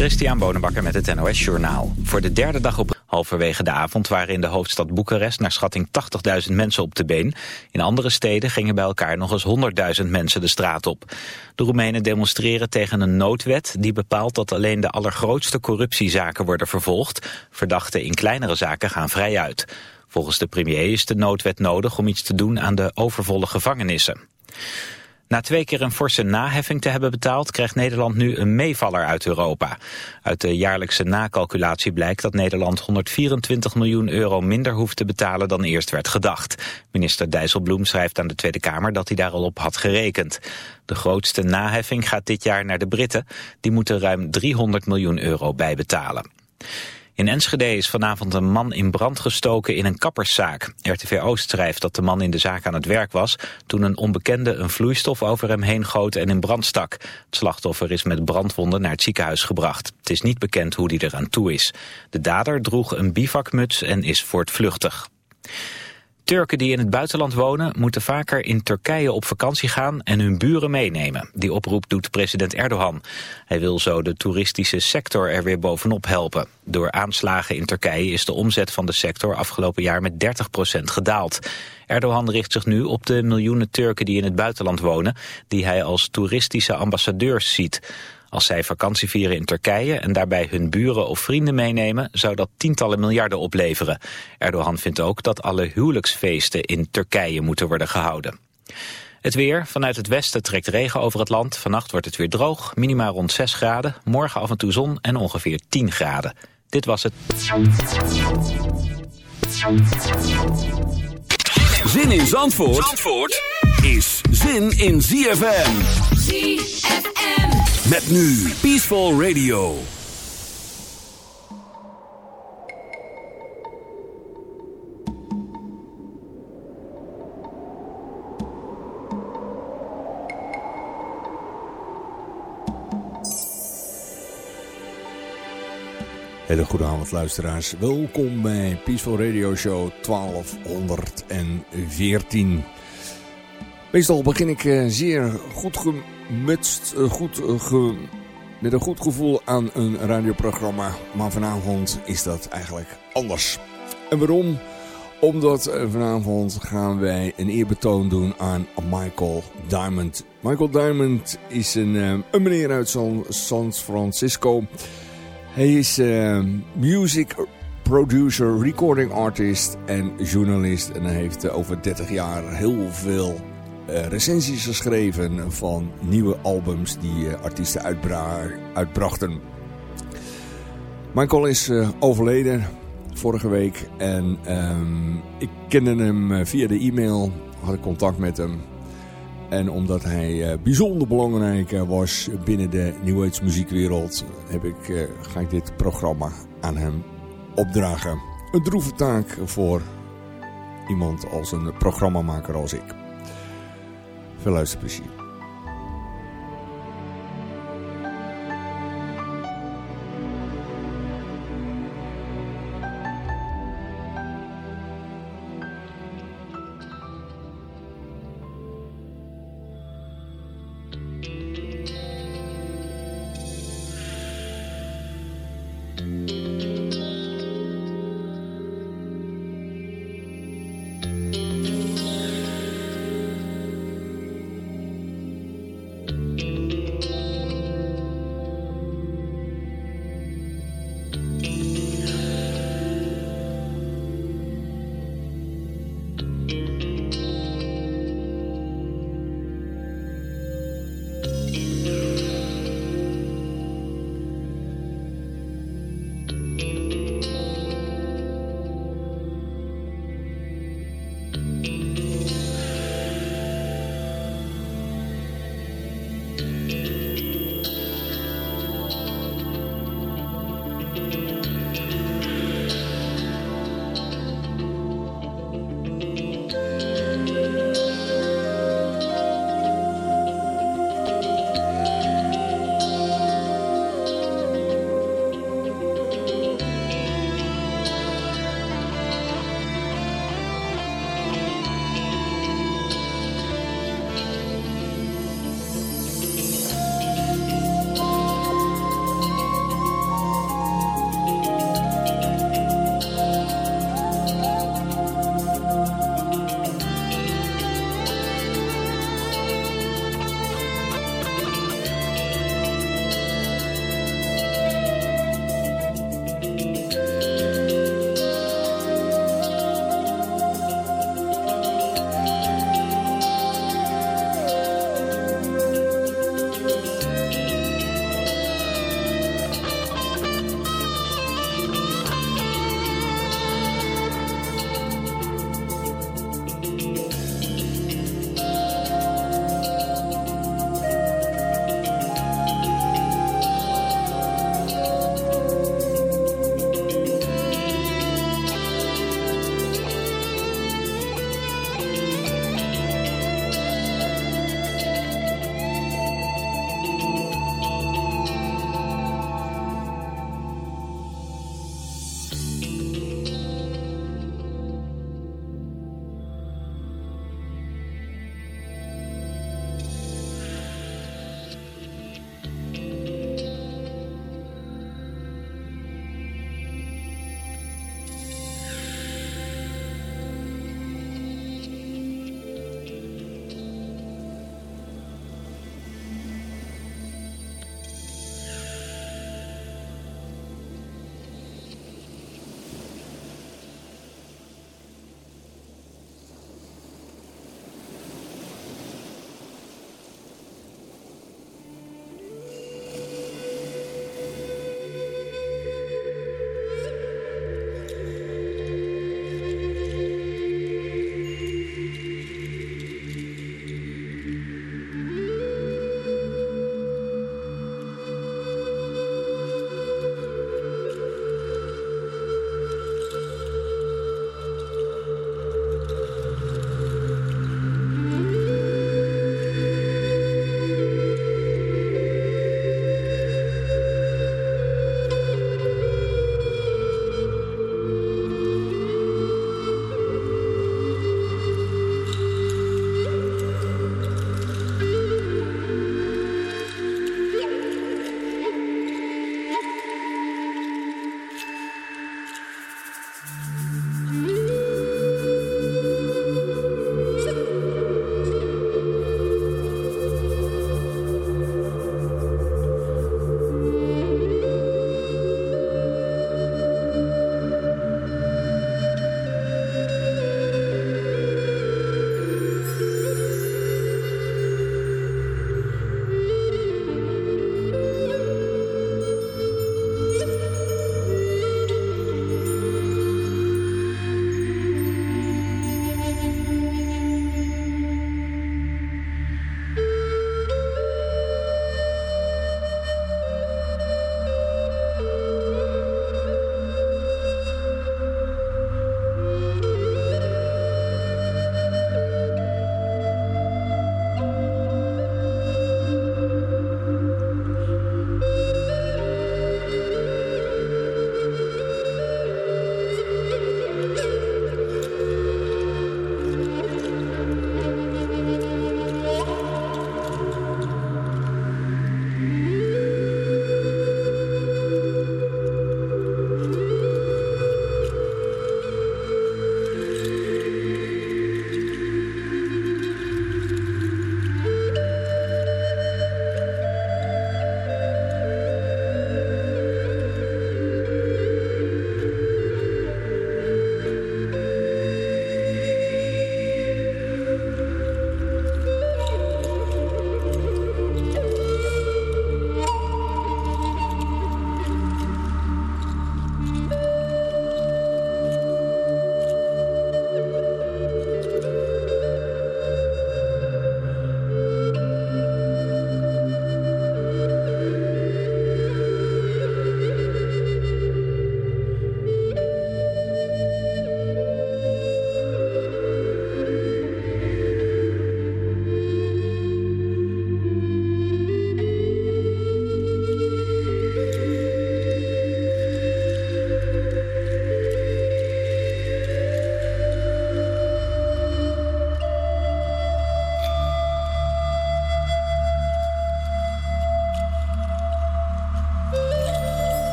Christian Bonenbakker met het NOS Journaal. Voor de derde dag op halverwege de avond waren in de hoofdstad Boekarest naar schatting 80.000 mensen op de been. In andere steden gingen bij elkaar nog eens 100.000 mensen de straat op. De Roemenen demonstreren tegen een noodwet die bepaalt dat alleen de allergrootste corruptiezaken worden vervolgd. Verdachten in kleinere zaken gaan vrij uit. Volgens de premier is de noodwet nodig om iets te doen aan de overvolle gevangenissen. Na twee keer een forse naheffing te hebben betaald... krijgt Nederland nu een meevaller uit Europa. Uit de jaarlijkse nakalculatie blijkt dat Nederland 124 miljoen euro minder hoeft te betalen dan eerst werd gedacht. Minister Dijsselbloem schrijft aan de Tweede Kamer dat hij daar al op had gerekend. De grootste naheffing gaat dit jaar naar de Britten. Die moeten ruim 300 miljoen euro bijbetalen. In Enschede is vanavond een man in brand gestoken in een kapperszaak. RTV Oost schrijft dat de man in de zaak aan het werk was... toen een onbekende een vloeistof over hem heen goot en in brand stak. Het slachtoffer is met brandwonden naar het ziekenhuis gebracht. Het is niet bekend hoe die eraan toe is. De dader droeg een bivakmuts en is voortvluchtig. Turken die in het buitenland wonen moeten vaker in Turkije op vakantie gaan en hun buren meenemen. Die oproep doet president Erdogan. Hij wil zo de toeristische sector er weer bovenop helpen. Door aanslagen in Turkije is de omzet van de sector afgelopen jaar met 30% gedaald. Erdogan richt zich nu op de miljoenen Turken die in het buitenland wonen, die hij als toeristische ambassadeurs ziet. Als zij vakantie vieren in Turkije en daarbij hun buren of vrienden meenemen, zou dat tientallen miljarden opleveren. Erdogan vindt ook dat alle huwelijksfeesten in Turkije moeten worden gehouden. Het weer. Vanuit het westen trekt regen over het land. Vannacht wordt het weer droog. Minima rond 6 graden. Morgen af en toe zon en ongeveer 10 graden. Dit was het. Zin in Zandvoort, Zandvoort is zin in ZFM. ZFM. Met nu Peaceful Radio. Hele goede avond luisteraars. Welkom bij Peaceful Radio Show 1214. Meestal begin ik eh, zeer goed eh, goed, eh, met een goed gevoel aan een radioprogramma. Maar vanavond is dat eigenlijk anders. En waarom? Omdat vanavond gaan wij een eerbetoon doen aan Michael Diamond. Michael Diamond is een, een meneer uit San Francisco. Hij is music producer, recording artist en journalist. En hij heeft over 30 jaar heel veel recensies geschreven van nieuwe albums die uh, artiesten uitbrachten. Michael is uh, overleden vorige week en um, ik kende hem via de e-mail, had ik contact met hem. En omdat hij bijzonder belangrijk was binnen de New Age muziekwereld, heb ik, ga ik dit programma aan hem opdragen. Een droeve taak voor iemand als een programmamaker als ik. Philosophy. thank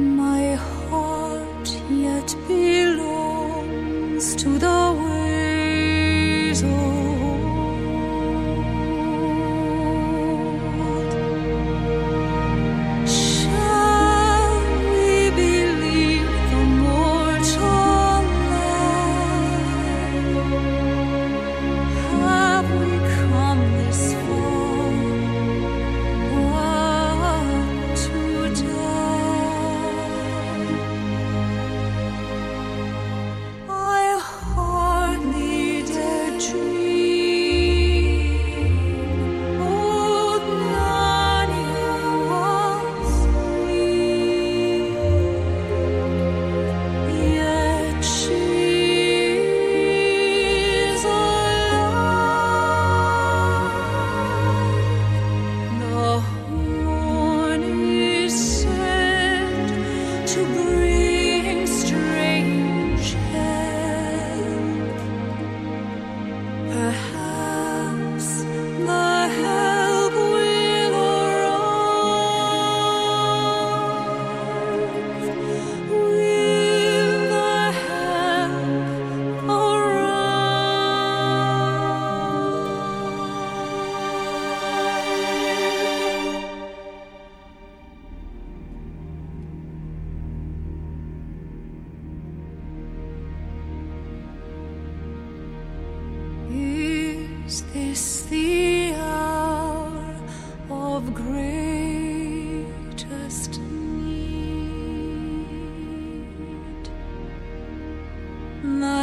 My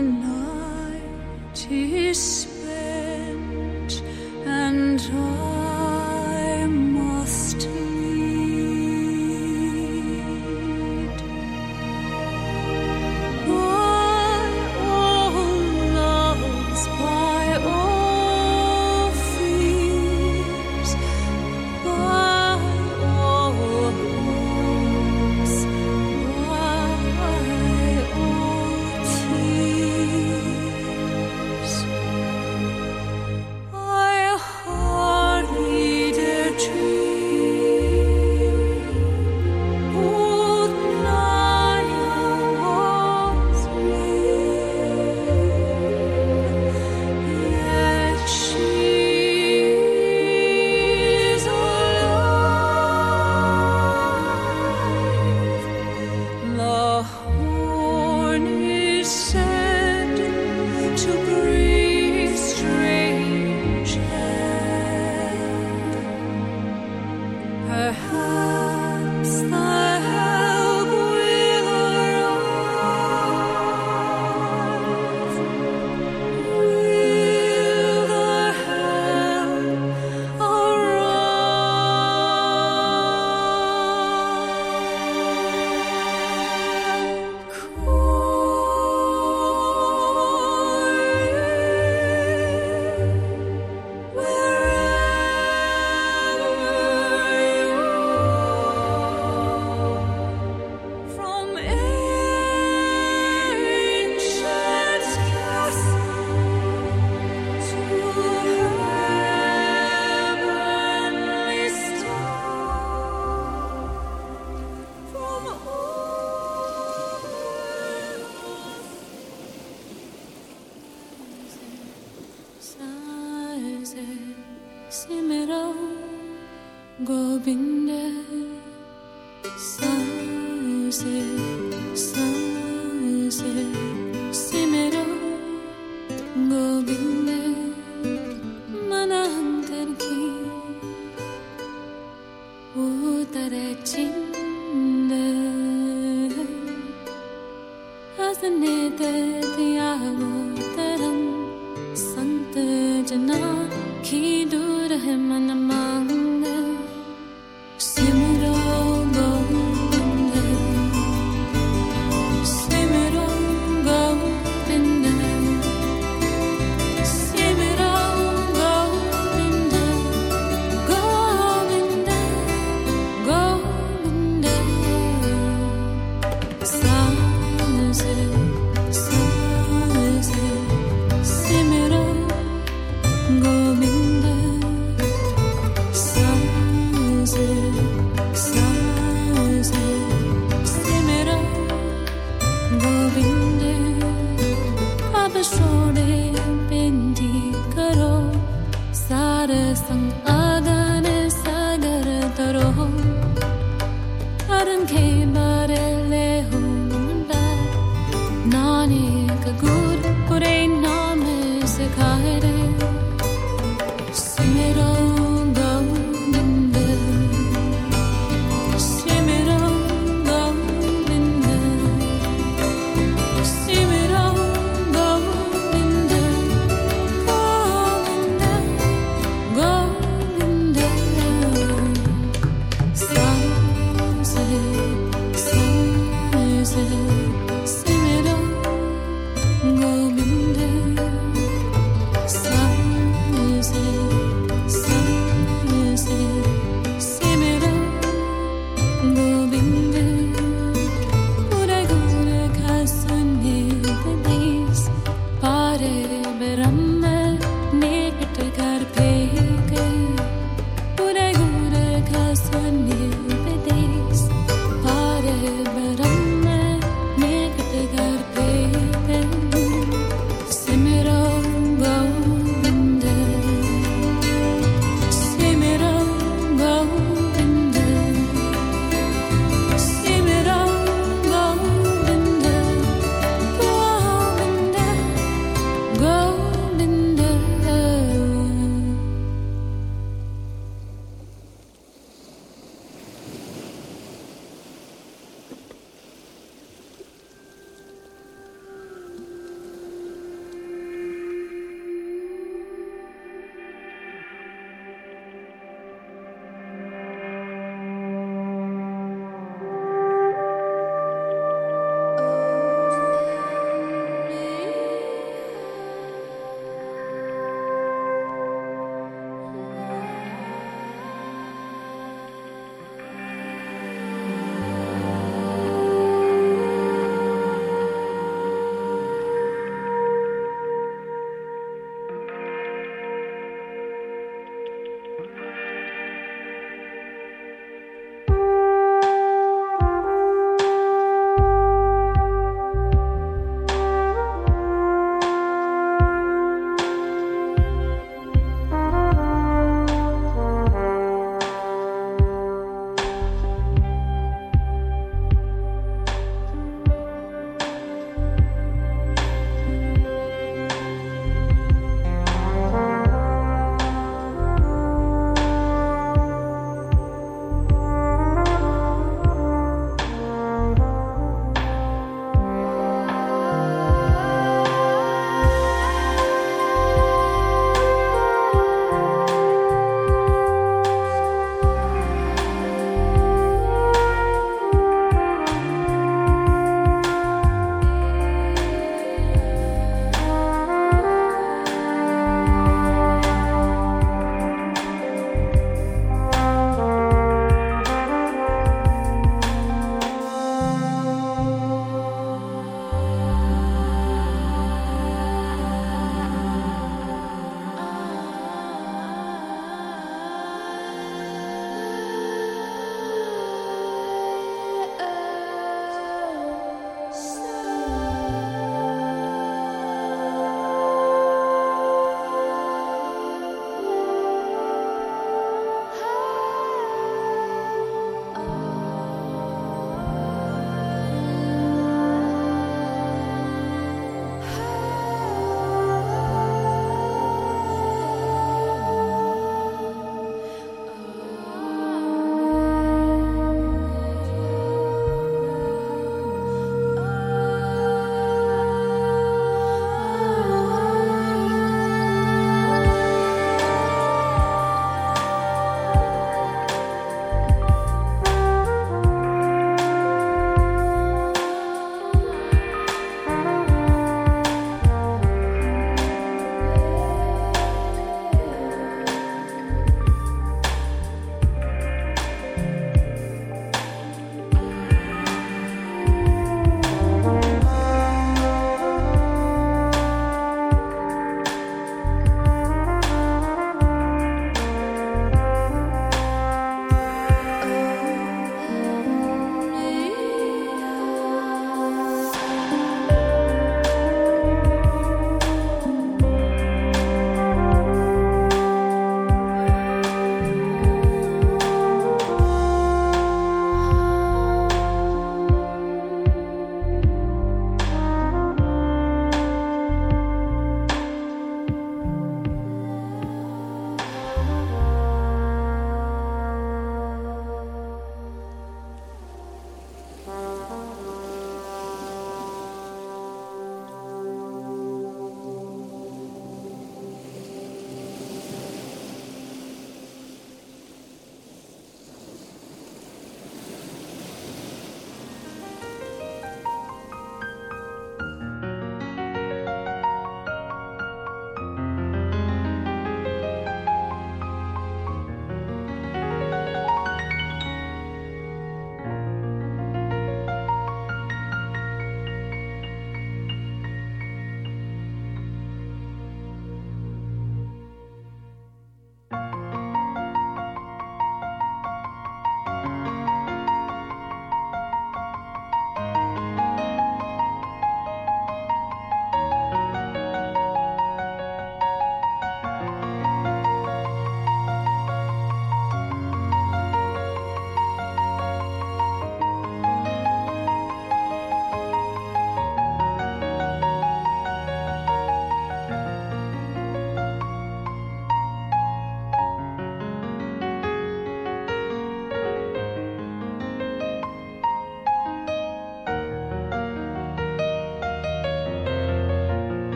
night is